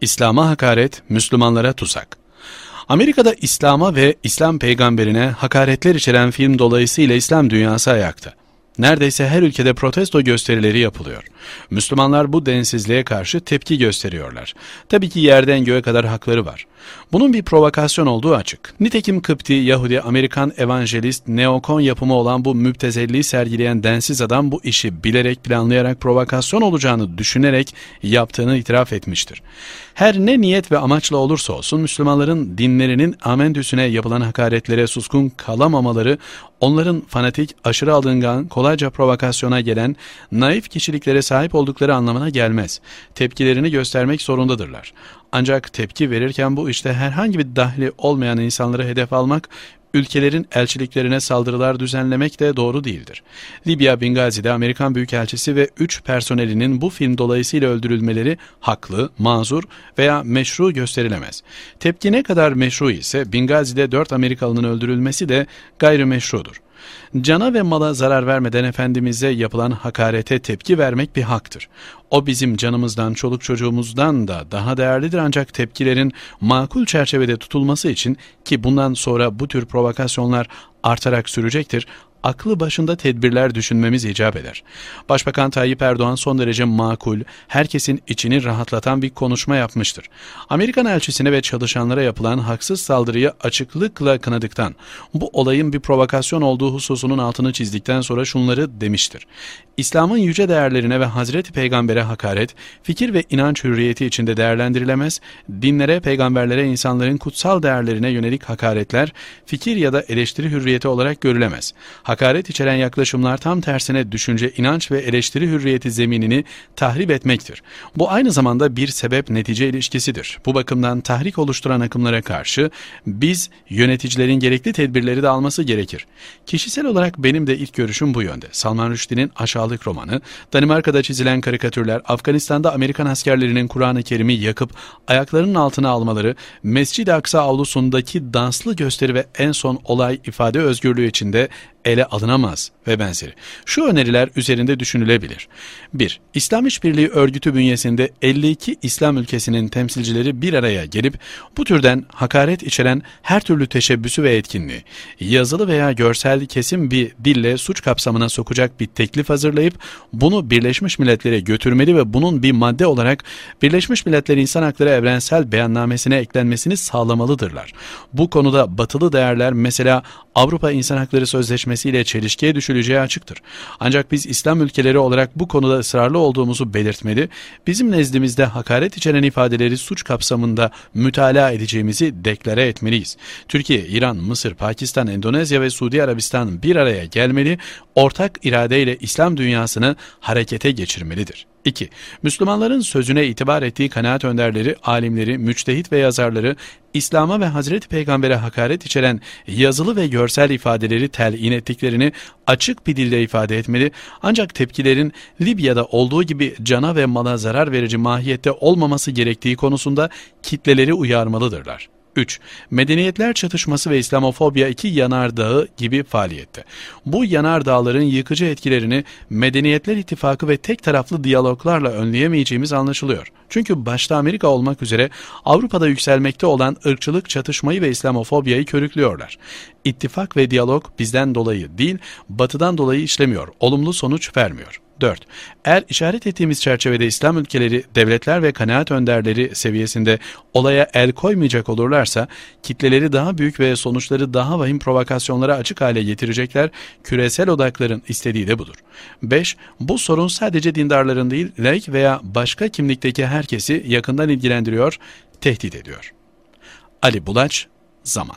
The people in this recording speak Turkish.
İslam'a hakaret, Müslümanlara tuzak. Amerika'da İslam'a ve İslam peygamberine hakaretler içeren film dolayısıyla İslam dünyası ayakta. Neredeyse her ülkede protesto gösterileri yapılıyor. Müslümanlar bu densizliğe karşı tepki gösteriyorlar. Tabii ki yerden göğe kadar hakları var. Bunun bir provokasyon olduğu açık. Nitekim Kıpti, Yahudi, Amerikan evangelist, neokon yapımı olan bu müptezelliği sergileyen densiz adam bu işi bilerek planlayarak provokasyon olacağını düşünerek yaptığını itiraf etmiştir. Her ne niyet ve amaçla olursa olsun Müslümanların dinlerinin amendüsüne yapılan hakaretlere suskun kalamamaları onların fanatik, aşırı alıngan, kolayca provokasyona gelen, naif kişiliklere sahip oldukları anlamına gelmez. Tepkilerini göstermek zorundadırlar. Ancak tepki verirken bu işte herhangi bir dahli olmayan insanları hedef almak ülkelerin elçiliklerine saldırılar düzenlemek de doğru değildir. Libya Bingazi'de Amerikan Büyükelçisi ve 3 personelinin bu film dolayısıyla öldürülmeleri haklı, mazur veya meşru gösterilemez. Tepki ne kadar meşru ise Bingazi'de 4 Amerikalının öldürülmesi de gayrimeşrudur. Cana ve mala zarar vermeden Efendimiz'e yapılan hakarete tepki vermek bir haktır. O bizim canımızdan, çoluk çocuğumuzdan da daha değerlidir ancak tepkilerin makul çerçevede tutulması için ki bundan sonra bu tür provokasyonlar artarak sürecektir, aklı başında tedbirler düşünmemiz icap eder. Başbakan Tayyip Erdoğan son derece makul, herkesin içini rahatlatan bir konuşma yapmıştır. Amerikan elçisine ve çalışanlara yapılan haksız saldırıyı açıklıkla kınadıktan, bu olayın bir provokasyon olduğu hususunun altını çizdikten sonra şunları demiştir. İslam'ın yüce değerlerine ve Hazreti Peygamber'e hakaret, fikir ve inanç hürriyeti içinde değerlendirilemez, dinlere, peygamberlere, insanların kutsal değerlerine yönelik hakaretler, fikir ya da eleştiri hürriyeti olarak görülemez. Hakaret içeren yaklaşımlar tam tersine düşünce, inanç ve eleştiri hürriyeti zeminini tahrip etmektir. Bu aynı zamanda bir sebep-netice ilişkisidir. Bu bakımdan tahrik oluşturan akımlara karşı biz yöneticilerin gerekli tedbirleri de alması gerekir. Kişisel olarak benim de ilk görüşüm bu yönde. Salman Rushdie'nin aşağılık romanı, Danimarka'da çizilen karikatürler, Afganistan'da Amerikan askerlerinin Kur'an-ı Kerim'i yakıp ayaklarının altına almaları, Mescid-i Aksa avlusundaki danslı gösteri ve en son olay ifade özgürlüğü içinde ele alınamaz ve benzeri. Şu öneriler üzerinde düşünülebilir. 1. İslam İşbirliği Örgütü bünyesinde 52 İslam ülkesinin temsilcileri bir araya gelip bu türden hakaret içeren her türlü teşebbüsü ve etkinliği yazılı veya görsel kesim bir dille suç kapsamına sokacak bir teklif hazırlayıp bunu Birleşmiş Milletler'e götürmeli ve bunun bir madde olarak Birleşmiş Milletler İnsan Hakları Evrensel Beyannamesi'ne eklenmesini sağlamalıdırlar. Bu konuda batılı değerler mesela Avrupa İnsan Hakları Sözleşmesi ile çelişkiye düşüleceği açıktır. Ancak biz İslam ülkeleri olarak bu konuda ısrarlı olduğumuzu belirtmeli, bizim nezdimizde hakaret içeren ifadeleri suç kapsamında mütalaa edeceğimizi deklare etmeliyiz. Türkiye, İran, Mısır, Pakistan, Endonezya ve Suudi Arabistan bir araya gelmeli, ortak iradeyle İslam dünyasını harekete geçirmelidir. 2. Müslümanların sözüne itibar ettiği kanaat önderleri, alimleri, müçtehit ve yazarları İslam'a ve Hazreti Peygamber'e hakaret içeren yazılı ve görsel ifadeleri telin ettiklerini açık bir dilde ifade etmeli ancak tepkilerin Libya'da olduğu gibi cana ve mala zarar verici mahiyette olmaması gerektiği konusunda kitleleri uyarmalıdırlar. 3. Medeniyetler çatışması ve İslamofobya iki yanardağı gibi faaliyette. Bu yanardağların yıkıcı etkilerini Medeniyetler İttifakı ve tek taraflı diyaloglarla önleyemeyeceğimiz anlaşılıyor. Çünkü başta Amerika olmak üzere Avrupa'da yükselmekte olan ırkçılık çatışmayı ve İslamofobyayı körüklüyorlar. İttifak ve diyalog bizden dolayı değil, batıdan dolayı işlemiyor, olumlu sonuç vermiyor. 4. Eğer işaret ettiğimiz çerçevede İslam ülkeleri, devletler ve kanaat önderleri seviyesinde olaya el koymayacak olurlarsa kitleleri daha büyük ve sonuçları daha vahim provokasyonlara açık hale getirecekler, küresel odakların istediği de budur. 5. Bu sorun sadece dindarların değil, laik veya başka kimlikteki herkesi yakından ilgilendiriyor, tehdit ediyor. Ali Bulaç, Zaman